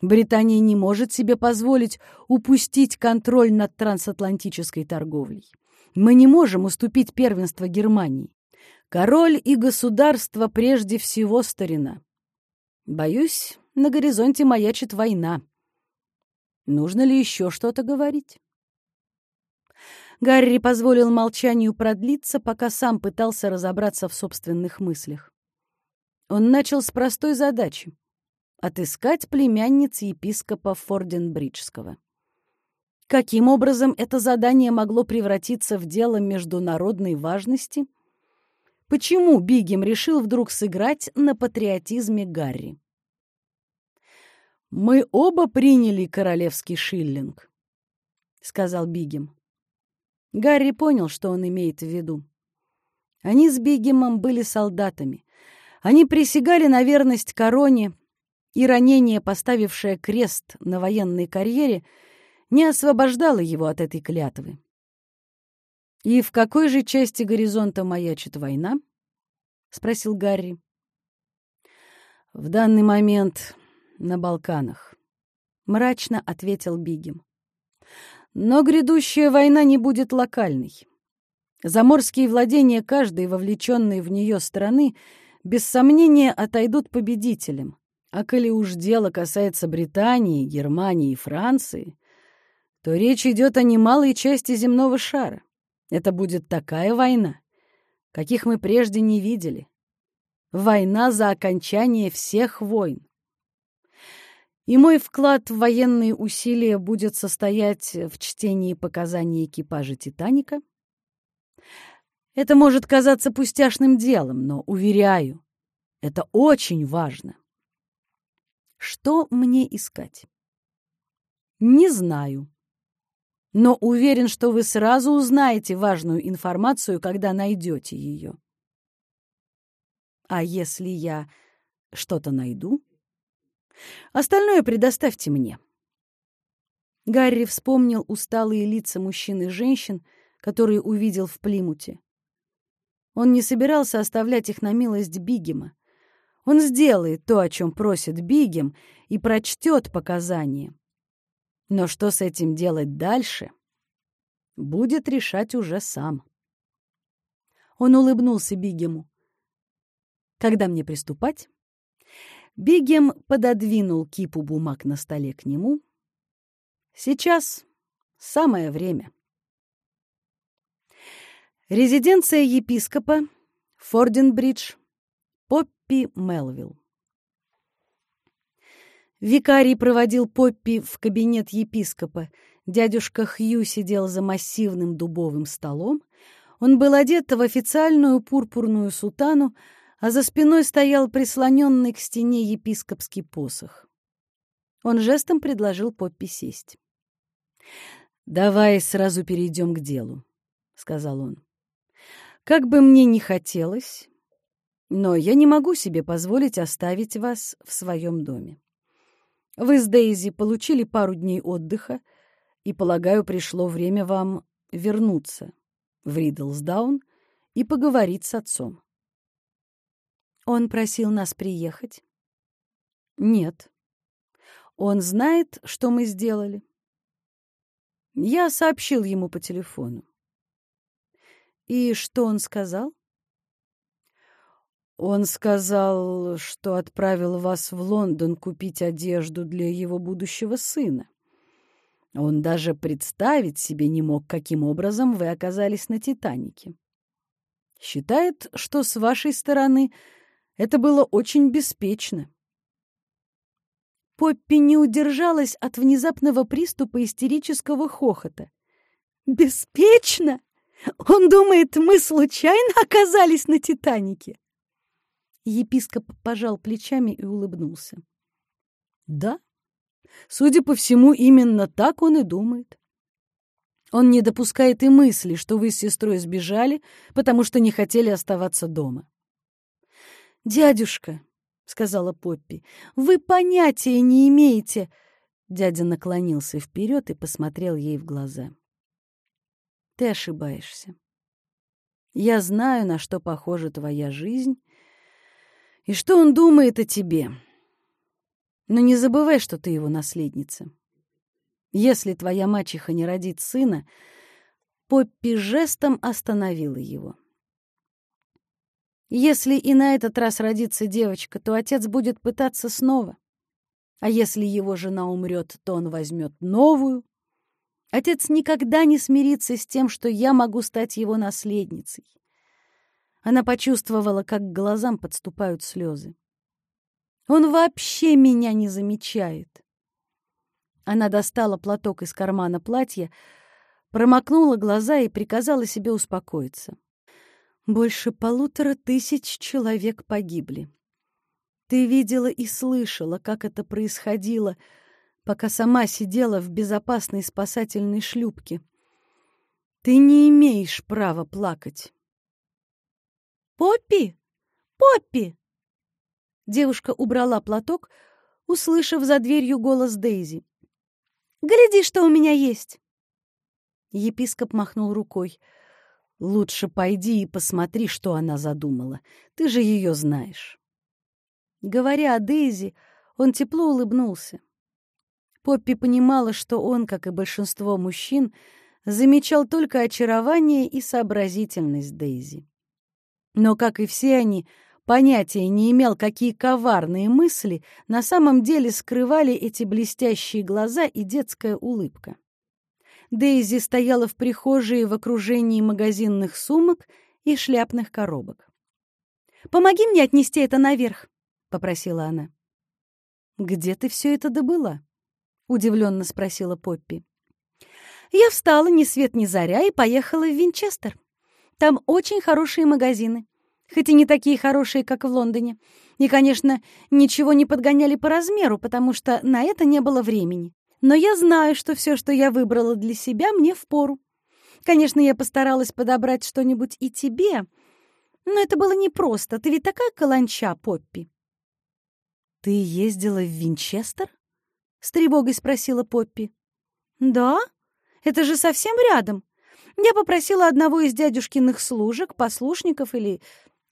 Британия не может себе позволить упустить контроль над трансатлантической торговлей. Мы не можем уступить первенство Германии. Король и государство прежде всего старина. Боюсь, на горизонте маячит война. Нужно ли еще что-то говорить? Гарри позволил молчанию продлиться, пока сам пытался разобраться в собственных мыслях. Он начал с простой задачи — отыскать племянниц епископа Форденбриджского. Каким образом это задание могло превратиться в дело международной важности? Почему Бигем решил вдруг сыграть на патриотизме Гарри? «Мы оба приняли королевский шиллинг», — сказал Бигем. Гарри понял, что он имеет в виду. Они с Бигемом были солдатами. Они присягали на верность короне, и ранение, поставившее крест на военной карьере, не освобождало его от этой клятвы. «И в какой же части горизонта маячит война?» — спросил Гарри. «В данный момент на Балканах», — мрачно ответил Бигем. «Но грядущая война не будет локальной. Заморские владения каждой вовлеченной в нее страны — без сомнения отойдут победителем. А коли уж дело касается Британии, Германии и Франции, то речь идет о немалой части земного шара. Это будет такая война, каких мы прежде не видели. Война за окончание всех войн. И мой вклад в военные усилия будет состоять в чтении показаний экипажа «Титаника», это может казаться пустяшным делом, но, уверяю, это очень важно. Что мне искать? Не знаю. Но уверен, что вы сразу узнаете важную информацию, когда найдете ее. А если я что-то найду? Остальное предоставьте мне. Гарри вспомнил усталые лица мужчин и женщин, которые увидел в Плимуте. Он не собирался оставлять их на милость Бигема. Он сделает то, о чем просит Бигем, и прочтет показания. Но что с этим делать дальше, будет решать уже сам. Он улыбнулся Бигему. «Когда мне приступать?» Бигем пододвинул кипу бумаг на столе к нему. «Сейчас самое время». Резиденция епископа, Форденбридж, Поппи Мелвилл. Викарий проводил Поппи в кабинет епископа. Дядюшка Хью сидел за массивным дубовым столом. Он был одет в официальную пурпурную сутану, а за спиной стоял прислоненный к стене епископский посох. Он жестом предложил Поппи сесть. «Давай сразу перейдем к делу», — сказал он. «Как бы мне ни хотелось, но я не могу себе позволить оставить вас в своем доме. Вы с Дейзи получили пару дней отдыха, и, полагаю, пришло время вам вернуться в Ридлсдаун и поговорить с отцом. Он просил нас приехать? Нет. Он знает, что мы сделали. Я сообщил ему по телефону. И что он сказал? Он сказал, что отправил вас в Лондон купить одежду для его будущего сына. Он даже представить себе не мог, каким образом вы оказались на «Титанике». Считает, что с вашей стороны это было очень беспечно. Поппи не удержалась от внезапного приступа истерического хохота. «Беспечно? Он думает, мы случайно оказались на «Титанике»?» Епископ пожал плечами и улыбнулся. «Да, судя по всему, именно так он и думает. Он не допускает и мысли, что вы с сестрой сбежали, потому что не хотели оставаться дома». «Дядюшка», — сказала Поппи, — «вы понятия не имеете...» Дядя наклонился вперед и посмотрел ей в глаза. «Ты ошибаешься. Я знаю, на что похожа твоя жизнь, и что он думает о тебе. Но не забывай, что ты его наследница. Если твоя мачеха не родит сына, Поппи жестом остановила его. Если и на этот раз родится девочка, то отец будет пытаться снова. А если его жена умрет, то он возьмет новую. Отец никогда не смирится с тем, что я могу стать его наследницей. Она почувствовала, как к глазам подступают слезы. Он вообще меня не замечает. Она достала платок из кармана платья, промокнула глаза и приказала себе успокоиться. Больше полутора тысяч человек погибли. Ты видела и слышала, как это происходило, пока сама сидела в безопасной спасательной шлюпке. Ты не имеешь права плакать. «Поппи! Поппи!» Девушка убрала платок, услышав за дверью голос Дейзи. «Гляди, что у меня есть!» Епископ махнул рукой. «Лучше пойди и посмотри, что она задумала. Ты же ее знаешь». Говоря о Дейзи, он тепло улыбнулся. Поппи понимала, что он, как и большинство мужчин, замечал только очарование и сообразительность Дейзи но, как и все они, понятия не имел, какие коварные мысли на самом деле скрывали эти блестящие глаза и детская улыбка. Дейзи стояла в прихожей в окружении магазинных сумок и шляпных коробок. «Помоги мне отнести это наверх», — попросила она. «Где ты все это добыла?» — удивленно спросила Поппи. «Я встала ни свет ни заря и поехала в Винчестер. Там очень хорошие магазины, хоть и не такие хорошие, как в Лондоне. И, конечно, ничего не подгоняли по размеру, потому что на это не было времени. Но я знаю, что все, что я выбрала для себя, мне впору. Конечно, я постаралась подобрать что-нибудь и тебе, но это было непросто. Ты ведь такая каланча, Поппи. «Ты ездила в Винчестер?» — с тревогой спросила Поппи. «Да? Это же совсем рядом. Я попросила одного из дядюшкиных служек, послушников или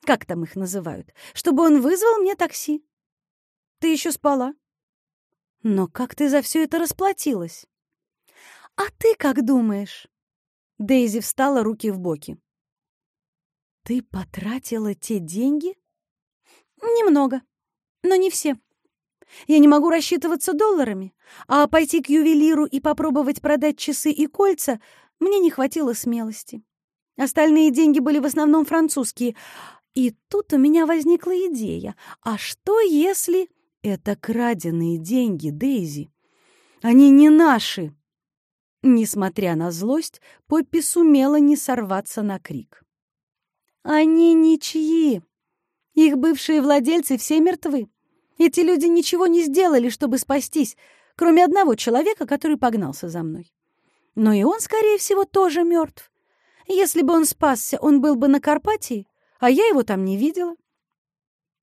как там их называют, чтобы он вызвал мне такси. Ты еще спала. Но как ты за все это расплатилась? А ты как думаешь? Дейзи встала руки в боки. Ты потратила те деньги? Немного, но не все. Я не могу рассчитываться долларами, а пойти к ювелиру и попробовать продать часы и кольца мне не хватило смелости. Остальные деньги были в основном французские. И тут у меня возникла идея. А что если... Это краденые деньги, Дейзи. Они не наши. Несмотря на злость, Поппи сумела не сорваться на крик. Они ничьи. Их бывшие владельцы все мертвы. Эти люди ничего не сделали, чтобы спастись, кроме одного человека, который погнался за мной. Но и он, скорее всего, тоже мертв. Если бы он спасся, он был бы на Карпатии, а я его там не видела.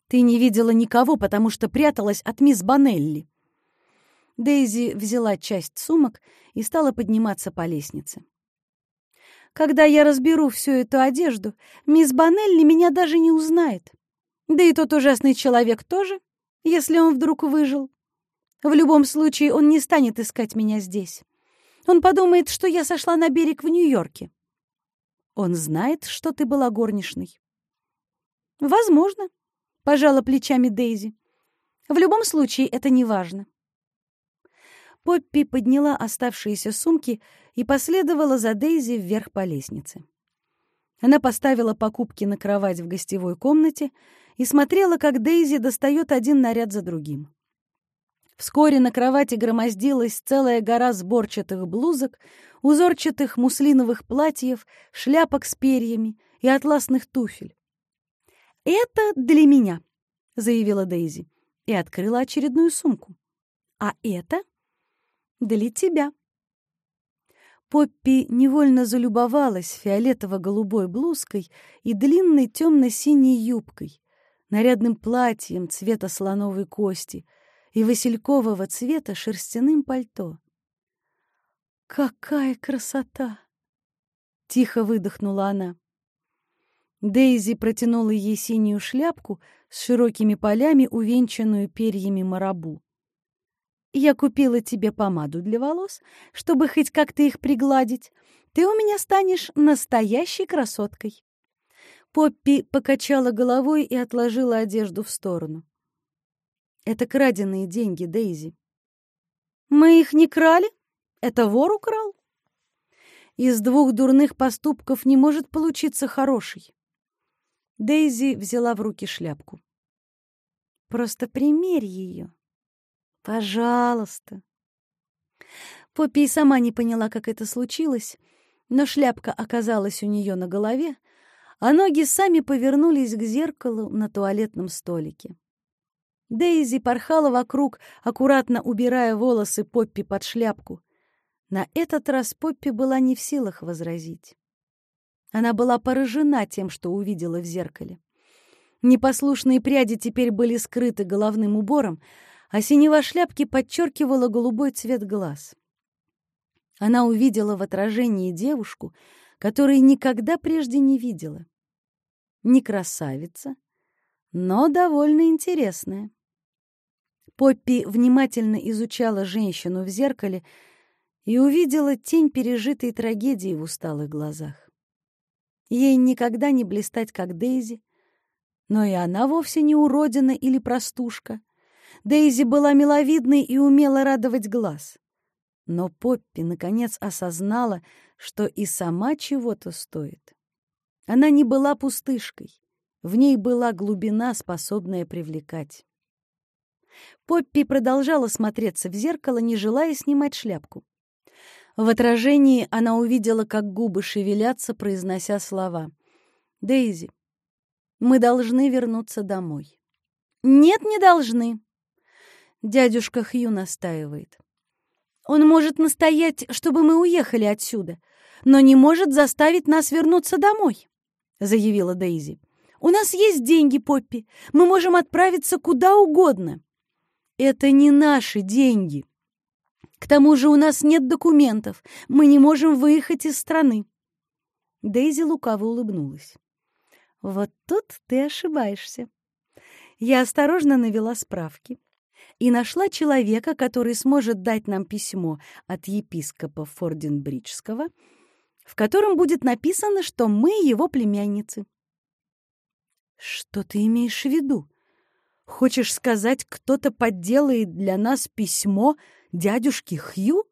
Ты не видела никого, потому что пряталась от мисс Банелли. Дейзи взяла часть сумок и стала подниматься по лестнице. Когда я разберу всю эту одежду, мисс Банелли меня даже не узнает. Да и тот ужасный человек тоже, если он вдруг выжил. В любом случае он не станет искать меня здесь. Он подумает, что я сошла на берег в Нью-Йорке. Он знает, что ты была горничной. Возможно, пожала плечами Дейзи. В любом случае это не важно. Поппи подняла оставшиеся сумки и последовала за Дейзи вверх по лестнице. Она поставила покупки на кровать в гостевой комнате и смотрела, как Дейзи достает один наряд за другим. Вскоре на кровати громоздилась целая гора сборчатых блузок, узорчатых муслиновых платьев, шляпок с перьями и атласных туфель. «Это для меня», — заявила Дейзи и открыла очередную сумку. «А это для тебя». Поппи невольно залюбовалась фиолетово-голубой блузкой и длинной темно-синей юбкой, нарядным платьем цвета слоновой кости и василькового цвета шерстяным пальто. «Какая красота!» — тихо выдохнула она. Дейзи протянула ей синюю шляпку с широкими полями, увенчанную перьями марабу. Я купила тебе помаду для волос, чтобы хоть как-то их пригладить. Ты у меня станешь настоящей красоткой». Поппи покачала головой и отложила одежду в сторону. «Это краденые деньги, Дейзи». «Мы их не крали? Это вор украл?» «Из двух дурных поступков не может получиться хороший». Дейзи взяла в руки шляпку. «Просто примерь ее», «Пожалуйста». Поппи сама не поняла, как это случилось, но шляпка оказалась у нее на голове, а ноги сами повернулись к зеркалу на туалетном столике. Дейзи порхала вокруг, аккуратно убирая волосы Поппи под шляпку. На этот раз Поппи была не в силах возразить. Она была поражена тем, что увидела в зеркале. Непослушные пряди теперь были скрыты головным убором, а синева шляпки подчеркивала голубой цвет глаз. Она увидела в отражении девушку, которой никогда прежде не видела. Не красавица, но довольно интересная. Поппи внимательно изучала женщину в зеркале и увидела тень пережитой трагедии в усталых глазах. Ей никогда не блистать, как Дейзи, но и она вовсе не уродина или простушка — Дейзи была миловидной и умела радовать глаз. Но Поппи наконец осознала, что и сама чего-то стоит. Она не была пустышкой. В ней была глубина, способная привлекать. Поппи продолжала смотреться в зеркало, не желая снимать шляпку. В отражении она увидела, как губы шевелятся, произнося слова. «Дейзи, мы должны вернуться домой». «Нет, не должны», Дядюшка Хью настаивает. Он может настоять, чтобы мы уехали отсюда, но не может заставить нас вернуться домой, заявила Дейзи. У нас есть деньги, Поппи. Мы можем отправиться куда угодно. Это не наши деньги. К тому же у нас нет документов. Мы не можем выехать из страны. Дейзи лукаво улыбнулась. Вот тут ты ошибаешься. Я осторожно навела справки и нашла человека, который сможет дать нам письмо от епископа Форденбриджского, в котором будет написано, что мы его племянницы. Что ты имеешь в виду? Хочешь сказать, кто-то подделает для нас письмо дядюшке Хью?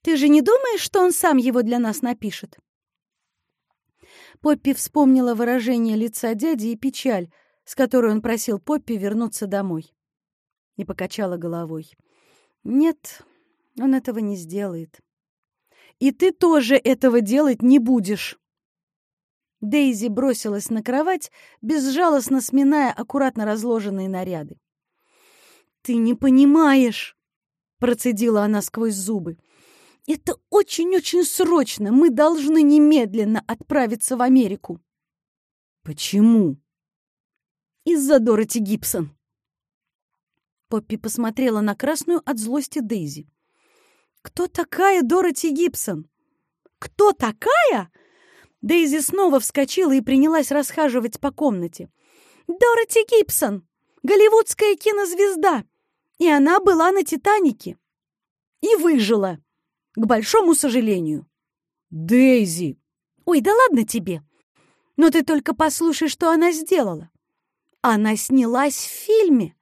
Ты же не думаешь, что он сам его для нас напишет? Поппи вспомнила выражение лица дяди и печаль, с которой он просил Поппи вернуться домой. И покачала головой. «Нет, он этого не сделает. И ты тоже этого делать не будешь!» Дейзи бросилась на кровать, безжалостно сминая аккуратно разложенные наряды. «Ты не понимаешь!» — процедила она сквозь зубы. «Это очень-очень срочно! Мы должны немедленно отправиться в Америку!» «Почему?» «Из-за Дороти Гибсон!» Поппи посмотрела на красную от злости Дейзи. «Кто такая Дороти Гибсон?» «Кто такая?» Дейзи снова вскочила и принялась расхаживать по комнате. «Дороти Гибсон! Голливудская кинозвезда! И она была на «Титанике». И выжила, к большому сожалению. «Дейзи!» «Ой, да ладно тебе! Но ты только послушай, что она сделала. Она снялась в фильме,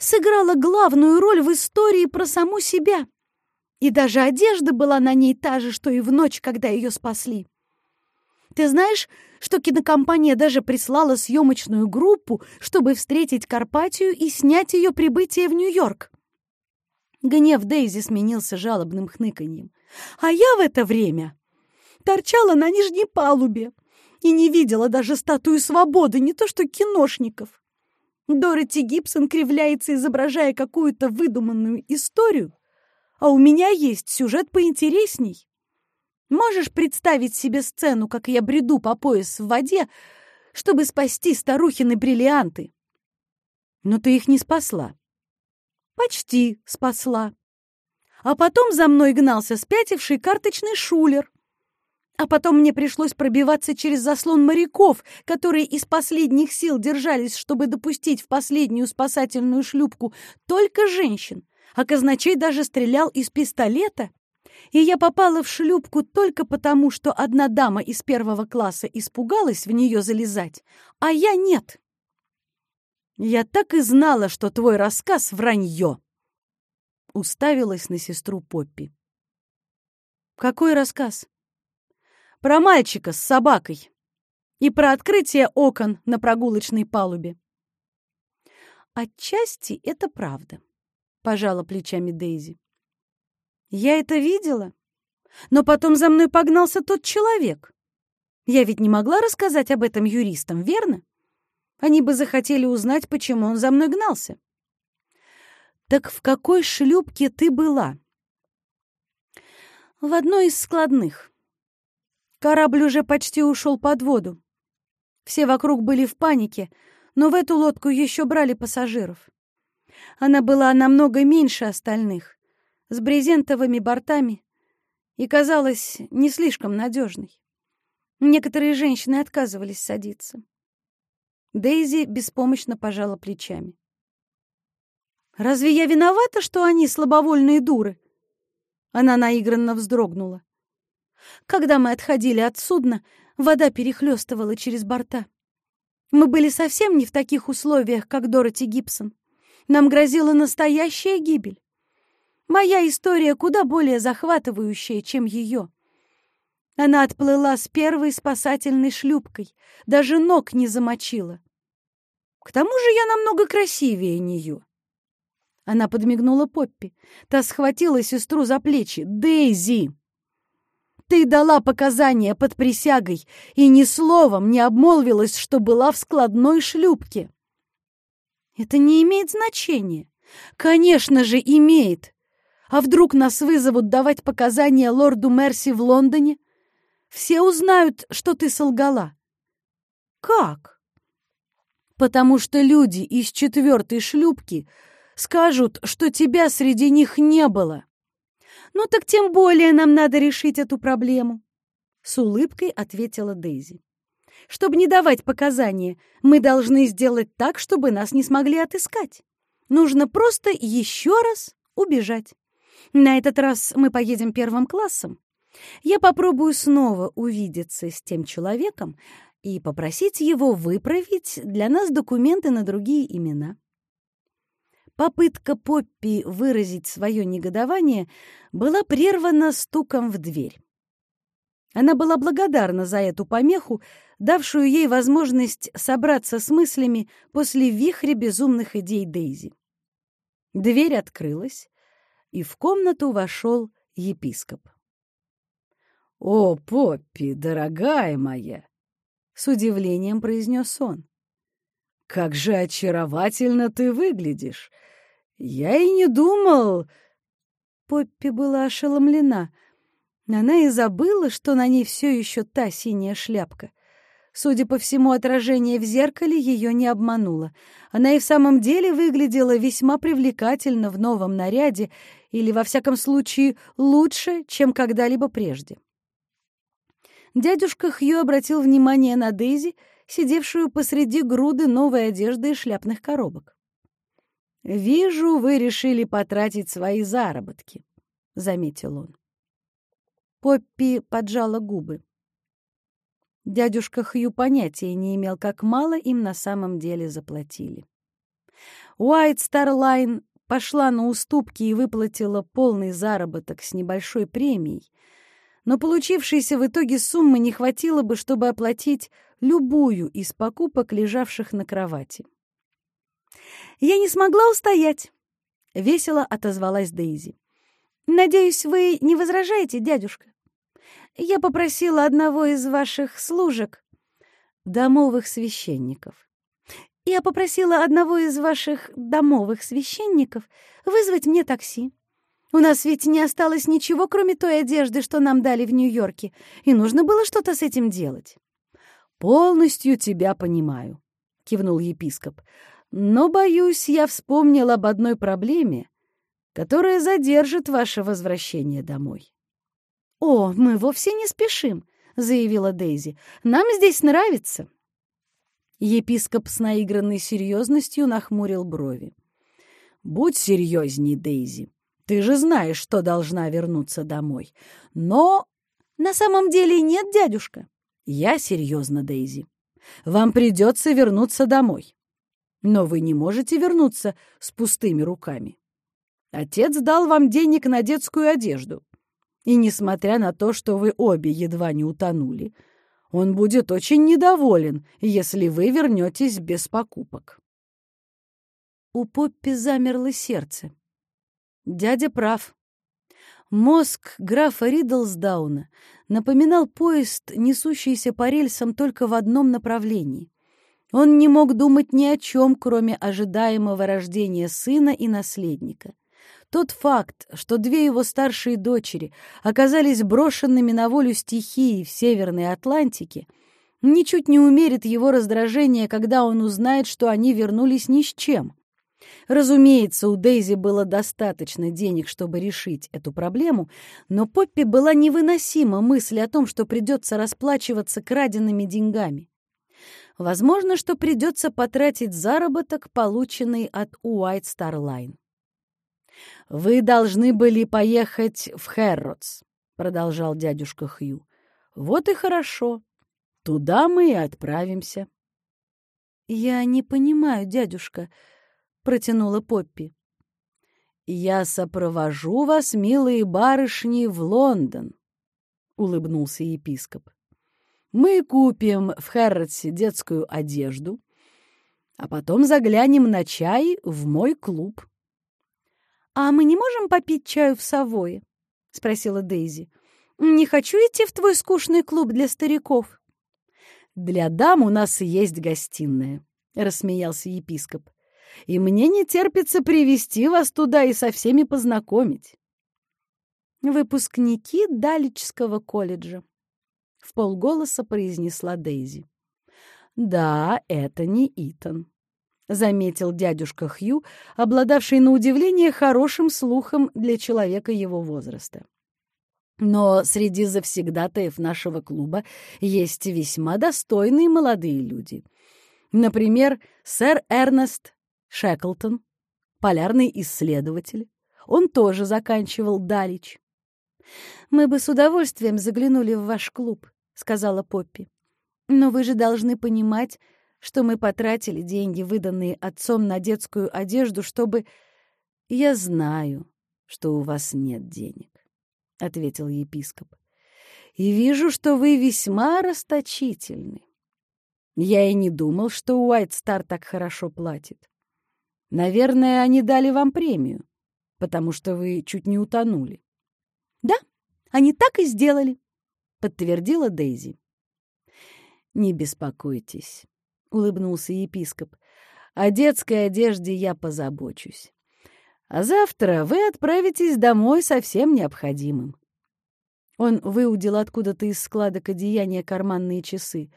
сыграла главную роль в истории про саму себя. И даже одежда была на ней та же, что и в ночь, когда ее спасли. Ты знаешь, что кинокомпания даже прислала съемочную группу, чтобы встретить Карпатию и снять ее прибытие в Нью-Йорк? Гнев Дейзи сменился жалобным хныканьем. А я в это время торчала на нижней палубе и не видела даже статую свободы, не то что киношников. Дороти Гибсон кривляется, изображая какую-то выдуманную историю, а у меня есть сюжет поинтересней. Можешь представить себе сцену, как я бреду по пояс в воде, чтобы спасти старухины бриллианты? Но ты их не спасла. Почти спасла. А потом за мной гнался спятивший карточный шулер. А потом мне пришлось пробиваться через заслон моряков, которые из последних сил держались, чтобы допустить в последнюю спасательную шлюпку только женщин, а казначей даже стрелял из пистолета и я попала в шлюпку только потому, что одна дама из первого класса испугалась в нее залезать, а я нет. Я так и знала, что твой рассказ — вранье. Уставилась на сестру Поппи. Какой рассказ? Про мальчика с собакой и про открытие окон на прогулочной палубе. Отчасти это правда, пожала плечами Дейзи. Я это видела. Но потом за мной погнался тот человек. Я ведь не могла рассказать об этом юристам, верно? Они бы захотели узнать, почему он за мной гнался. Так в какой шлюпке ты была? В одной из складных. Корабль уже почти ушел под воду. Все вокруг были в панике, но в эту лодку еще брали пассажиров. Она была намного меньше остальных с брезентовыми бортами и казалась не слишком надежной. Некоторые женщины отказывались садиться. Дейзи беспомощно пожала плечами. «Разве я виновата, что они слабовольные дуры?» Она наигранно вздрогнула. Когда мы отходили от судна, вода перехлестывала через борта. Мы были совсем не в таких условиях, как Дороти Гибсон. Нам грозила настоящая гибель. Моя история куда более захватывающая, чем ее. Она отплыла с первой спасательной шлюпкой, даже ног не замочила. К тому же я намного красивее нее. Она подмигнула Поппи. Та схватила сестру за плечи. «Дейзи! Ты дала показания под присягой и ни словом не обмолвилась, что была в складной шлюпке». «Это не имеет значения». «Конечно же, имеет. А вдруг нас вызовут давать показания лорду Мерси в Лондоне? Все узнают, что ты солгала. Как? Потому что люди из четвертой шлюпки скажут, что тебя среди них не было. Ну так тем более нам надо решить эту проблему. С улыбкой ответила Дейзи. Чтобы не давать показания, мы должны сделать так, чтобы нас не смогли отыскать. Нужно просто еще раз убежать. На этот раз мы поедем первым классом. Я попробую снова увидеться с тем человеком и попросить его выправить для нас документы на другие имена. Попытка Поппи выразить свое негодование была прервана стуком в дверь. Она была благодарна за эту помеху, давшую ей возможность собраться с мыслями после вихря безумных идей Дейзи. Дверь открылась, и в комнату вошел епископ. «О, Поппи, дорогая моя!» — с удивлением произнес он. «Как же очаровательно ты выглядишь! Я и не думал...» Поппи была ошеломлена. Она и забыла, что на ней все еще та синяя шляпка. Судя по всему, отражение в зеркале ее не обмануло. Она и в самом деле выглядела весьма привлекательно в новом наряде или, во всяком случае, лучше, чем когда-либо прежде. Дядюшка Хью обратил внимание на Дейзи, сидевшую посреди груды новой одежды и шляпных коробок. «Вижу, вы решили потратить свои заработки», — заметил он. Поппи поджала губы. Дядюшка Хью понятия не имел, как мало им на самом деле заплатили. Уайт Старлайн пошла на уступки и выплатила полный заработок с небольшой премией, но получившейся в итоге суммы не хватило бы, чтобы оплатить любую из покупок, лежавших на кровати. «Я не смогла устоять», — весело отозвалась Дейзи. «Надеюсь, вы не возражаете, дядюшка?» Я попросила одного из ваших служек, домовых священников. Я попросила одного из ваших домовых священников вызвать мне такси. У нас ведь не осталось ничего, кроме той одежды, что нам дали в Нью-Йорке, и нужно было что-то с этим делать. «Полностью тебя понимаю», — кивнул епископ. «Но, боюсь, я вспомнил об одной проблеме, которая задержит ваше возвращение домой». «О, мы вовсе не спешим», — заявила Дейзи. «Нам здесь нравится». Епископ с наигранной серьезностью нахмурил брови. «Будь серьезней, Дейзи. Ты же знаешь, что должна вернуться домой. Но...» «На самом деле нет, дядюшка». «Я серьезно, Дейзи. Вам придется вернуться домой. Но вы не можете вернуться с пустыми руками. Отец дал вам денег на детскую одежду. И несмотря на то, что вы обе едва не утонули, он будет очень недоволен, если вы вернетесь без покупок. У Поппи замерло сердце. Дядя прав. Мозг графа Ридлсдауна напоминал поезд, несущийся по рельсам только в одном направлении. Он не мог думать ни о чем, кроме ожидаемого рождения сына и наследника. Тот факт, что две его старшие дочери оказались брошенными на волю стихии в Северной Атлантике, ничуть не умерит его раздражение, когда он узнает, что они вернулись ни с чем. Разумеется, у Дейзи было достаточно денег, чтобы решить эту проблему, но Поппи была невыносима мысль о том, что придется расплачиваться краденными деньгами. Возможно, что придется потратить заработок, полученный от Уайт Старлайн. «Вы должны были поехать в Хэрротс», — продолжал дядюшка Хью. «Вот и хорошо. Туда мы и отправимся». «Я не понимаю, дядюшка», — протянула Поппи. «Я сопровожу вас, милые барышни, в Лондон», — улыбнулся епископ. «Мы купим в Хэрротсе детскую одежду, а потом заглянем на чай в мой клуб». «А мы не можем попить чаю в Савое?» — спросила Дейзи. «Не хочу идти в твой скучный клуб для стариков». «Для дам у нас есть гостиная», — рассмеялся епископ. «И мне не терпится привести вас туда и со всеми познакомить». «Выпускники Даличского колледжа», — в полголоса произнесла Дейзи. «Да, это не Итан», заметил дядюшка Хью, обладавший на удивление хорошим слухом для человека его возраста. Но среди завсегдатаев нашего клуба есть весьма достойные молодые люди. Например, сэр Эрнест Шеклтон, полярный исследователь. Он тоже заканчивал Далич. «Мы бы с удовольствием заглянули в ваш клуб», — сказала Поппи. «Но вы же должны понимать, что мы потратили деньги, выданные отцом на детскую одежду, чтобы... — Я знаю, что у вас нет денег, — ответил епископ. — И вижу, что вы весьма расточительны. Я и не думал, что Уайт Стар так хорошо платит. Наверное, они дали вам премию, потому что вы чуть не утонули. Да, они так и сделали, подтвердила Дейзи. Не беспокойтесь, улыбнулся епископ. О детской одежде я позабочусь. А завтра вы отправитесь домой со всем необходимым. Он выудил откуда-то из складок одеяния карманные часы.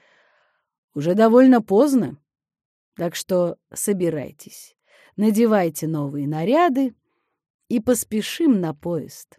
Уже довольно поздно, так что собирайтесь, надевайте новые наряды и поспешим на поезд.